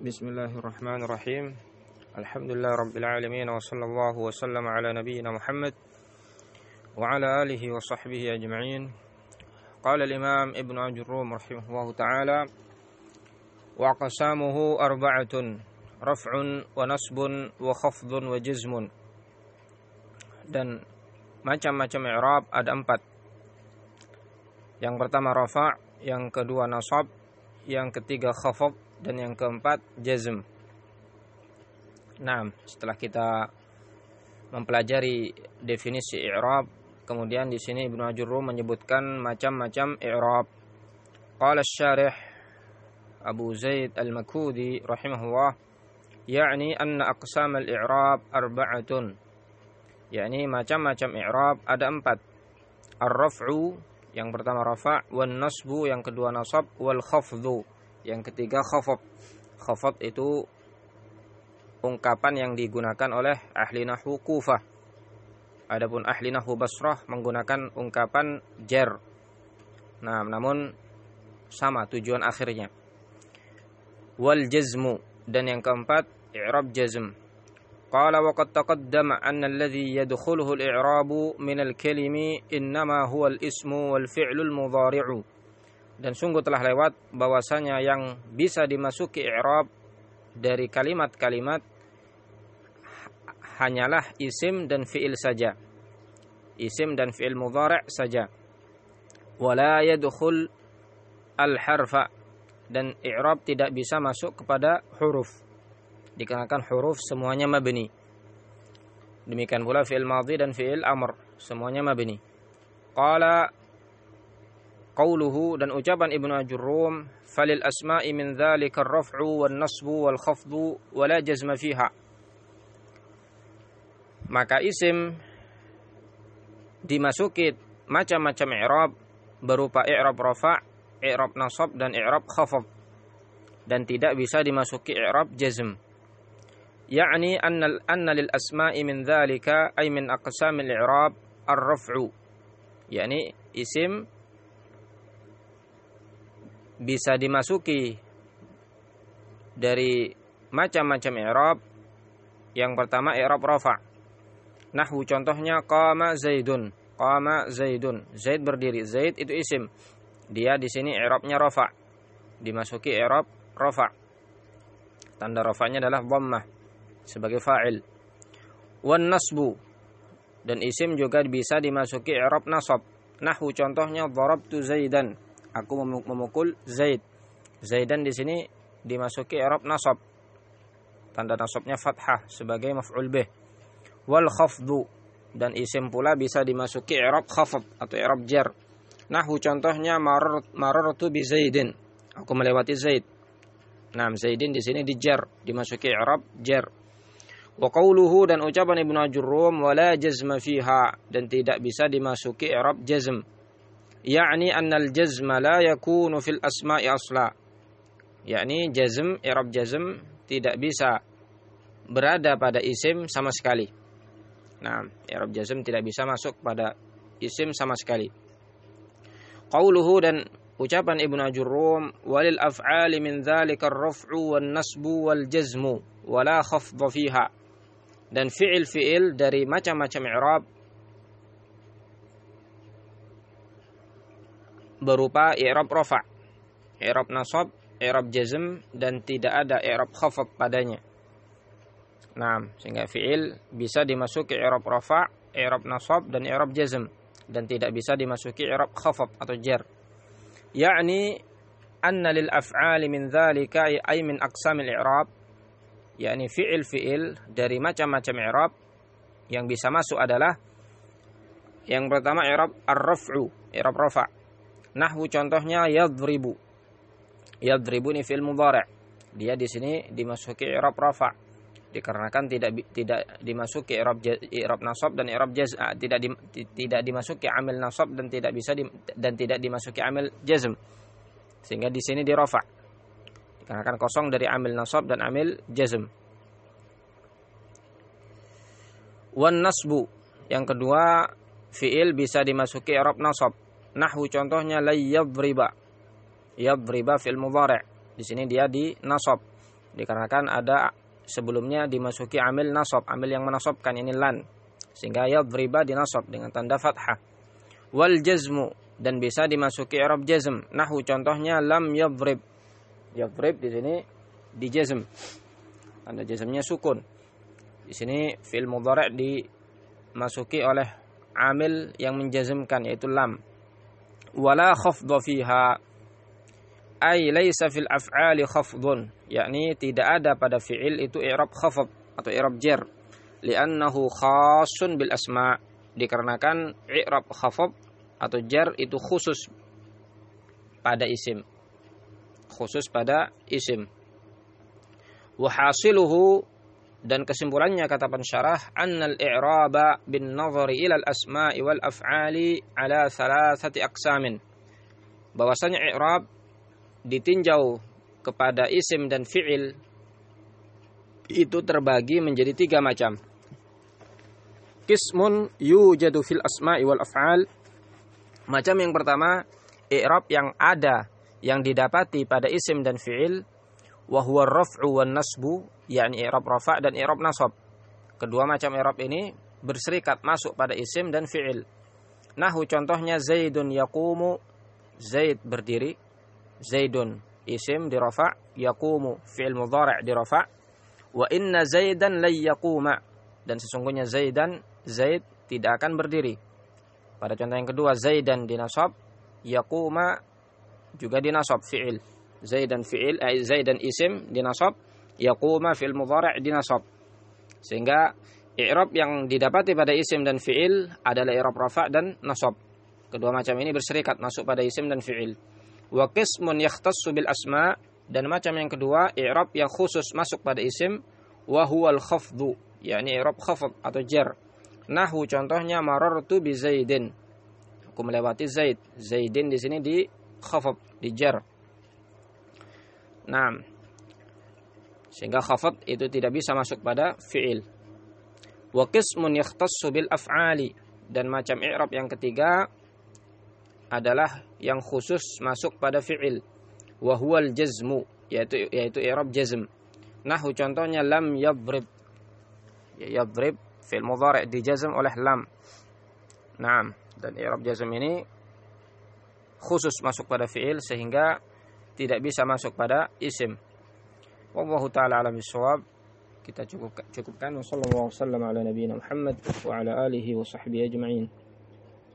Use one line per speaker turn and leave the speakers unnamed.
بسم الله الرحمن الرحيم الحمد لله رب العالمين وصلى الله وسلم على نبينا محمد وعلى آله وصحبه أجمعين قال الإمام ابن أجروم رحمه الله تعالى وأقسامه أربعة رفع ونصب وخفض وجزم dan macam-macam i'rab ada empat yang pertama rafa yang kedua nasab yang ketiga khafad dan yang keempat jazm. Nah, setelah kita mempelajari definisi i'rab, kemudian di sini Ibnu Ajurrum menyebutkan macam-macam i'rab. Qala syarih Abu Zaid Al-Makudi rahimahullah, yakni anna aqsam al-i'rab arba'atun. yakni macam-macam i'rab ada empat. Ar-raf'u yang pertama rafa' wan nasbu yang kedua nasab wal khafdhu yang ketiga khafat. Khafat itu ungkapan yang digunakan oleh ahli nahwu Kufah. Adapun ahli nahwu Basrah menggunakan ungkapan jar. Nah, namun sama tujuan akhirnya. Wal jazmu dan yang keempat i'rab jazm. Yadkhuluhu al-i'rabu min al-kalimi innama huwa al-ismu wal fi'lu al-mudhari'u dan sungguh telah lewat bahwasanya yang bisa dimasuki i'rab dari kalimat-kalimat hanyalah isim dan fiil saja. Isim dan fiil mudhari' saja. Wala yadkhul al-harfa dan i'rab tidak bisa masuk kepada huruf. Dikarenakan huruf semuanya mabni. Demikian pula fiil madhi dan fiil amr semuanya mabni. Qala qauluhu dan ucapan Ibnu Ajurrum falil asma'i min dzalika ar-raf'u wan nasbu wal khafdu wa jazma fiha. Maka isim dimasuki macam-macam i'rab berupa i'rab rafa', i'rab nasab dan i'rab khafd dan tidak bisa dimasuki i'rab jazm. Yakni anna anna lil asma'i min dzalika ay min aqsamil i'rab ar-raf'u. Yakni isim bisa dimasuki dari macam-macam i'rab. Yang pertama i'rab rafa. Nahwu contohnya qama Zaidun. Qama Zaidun. Zaid berdiri. Zaid itu isim. Dia di sini i'rabnya rafa. Dimasuki i'rab rafa. Tanda rafanya adalah dhammah sebagai fa'il. Wan nasbu dan isim juga bisa dimasuki i'rab nasab. Nahwu contohnya darabtu Zaidan aku memukul Zaid. Zaidan di sini dimasuki i'rab nasab. Tanda nasabnya fathah sebagai maf'ul bih. Wal khafdu dan isim pula bisa dimasuki i'rab khafd atau i'rab jar. Nahwu contohnya marar marartu bi Zaidin. Aku melewati Zaid. Nah, Zaidin di sini dijar, dimasuki i'rab jar. Wa qawluhu dan ucapan Ibnu Ajurrum wala jazma fiha dan tidak bisa dimasuki i'rab jazm yakni annal jazma la yakunu fil asma'i asla. Yakni jazm i'rab jazm tidak bisa berada pada isim sama sekali. Nah i'rab jazm tidak bisa masuk pada isim sama sekali. Qauluhu dan ucapan Ibnu Ajurrum walil af'ali min dzalika ar-raf'u wan nasbu wal jazmu wala khafdha fiha. Dan fi'il-fi'il dari macam-macam i'rab berupa i'rab rafa, i'rab nasab, i'rab jazm dan tidak ada i'rab khafad padanya. Nah, sehingga fi'il bisa dimasuki i'rab rafa, i'rab nasab dan i'rab jazm dan tidak bisa dimasuki i'rab khafad atau jar. Yakni anna lil af'ali min dzalika ay min aqsamil i'rab yakni fi'il-fi'il dari macam-macam i'rab yang bisa masuk adalah yang pertama i'rab ar-raf'u, i'rab rafa' Nahwu contohnya yadribu. Yadribu ini fi'il mudhari'. Dia di sini dimasuki i'rab rafa. Dikarenakan tidak tidak dimasuki i'rab i'rab nasab dan i'rab jazm, tidak di, tidak dimasuki amil nasab dan tidak bisa di, dan tidak dimasuki amil jazm. Sehingga di sini di rafa. Dikarenakan kosong dari amil nasab dan amil jazm. Wan nasbu. Yang kedua, fi'il bisa dimasuki i'rab nasab Nahwu contohnya la yadriba. Yadriba fil mudhari'. Di sini dia di nasab. Dikarenakan ada sebelumnya dimasuki amil nasab, amil yang menasobkan ini lan. Sehingga yadriba dinasab dengan tanda fathah. Wal jazmu dan bisa dimasuki i'rab jazm. Nahu contohnya lam yadrib. Yadrib di sini di jazm. Tanda jazmnya sukun. Di sini fil mudhari' dimasuki oleh amil yang menjazmkan yaitu lam. Wala khafdha fiha. Ay laisa fil af'ali khafdun yakni tidak ada pada fi'il itu i'rab khafd atau i'rab jar li'annahu khasun bil asma. Dikarenakan i'rab khafd atau jar itu khusus pada isim. Khusus pada isim. Wahasiluhu dan kesimpulannya kata pensyarah annal i'raba bin nazari ila al asma'i wal af'ali ala thalathati aqsamin bahwasanya i'rab ditinjau kepada isim dan fi'il itu terbagi menjadi tiga macam. Kismun yujadu fil asma'i wal af'al. Macam yang pertama, i'rab yang ada yang didapati pada isim dan fi'il wa huwa wan nasbu, yakni i'rab rafa' dan i'rab nasab. Kedua macam i'rab ini berserikat masuk pada isim dan fi'il. Nahu contohnya Zaidun yaqumu, Zaid berdiri, Zaidun isim dirafa yaqumu fi'il mudhari' dirafa wa inna Zaidan la yaquma dan sesungguhnya Zaidan Zaid tidak akan berdiri. Pada contoh yang kedua Zaidan dinasab yaquma juga dinasab fi'il. Zaidan fi'il eh, Zaidan isim dinasab yaquma fi'il mudhari' dinasab. Sehingga i'rab yang didapati pada isim dan fi'il adalah i'rab rafa dan nasab. Kedua macam ini berserikat masuk pada isim dan fi'il. Wa qismun yakhtassu bil asma dan macam yang kedua i'rab yang khusus masuk pada isim wa huwal khafdu yakni i'rab khafd atau jar. Nahu contohnya marartu bi Zaidin. Aku melewati Zaid. Zaidin di sini di khafd, di jar. Nah, sehingga khafd itu tidak bisa masuk pada fi'il. Wa qismun yakhtassu bil af'ali. Dan macam i'rab yang ketiga adalah yang khusus masuk pada fi'il. Wa huwal jazmu yaitu yaitu i'rab jazm. Nahu contohnya lam yadrib. Yadrib fi'il mudhari' dijazm oleh lam. Naam. Dan i'rab jazm ini khusus masuk pada fi'il sehingga tidak bisa masuk pada isim. Wallahu taala alam bisawab kita cukup cukupkan. Wasallallahu wasallam ala nabiyina Muhammad wa ala alihi wa sahbihi ajma'in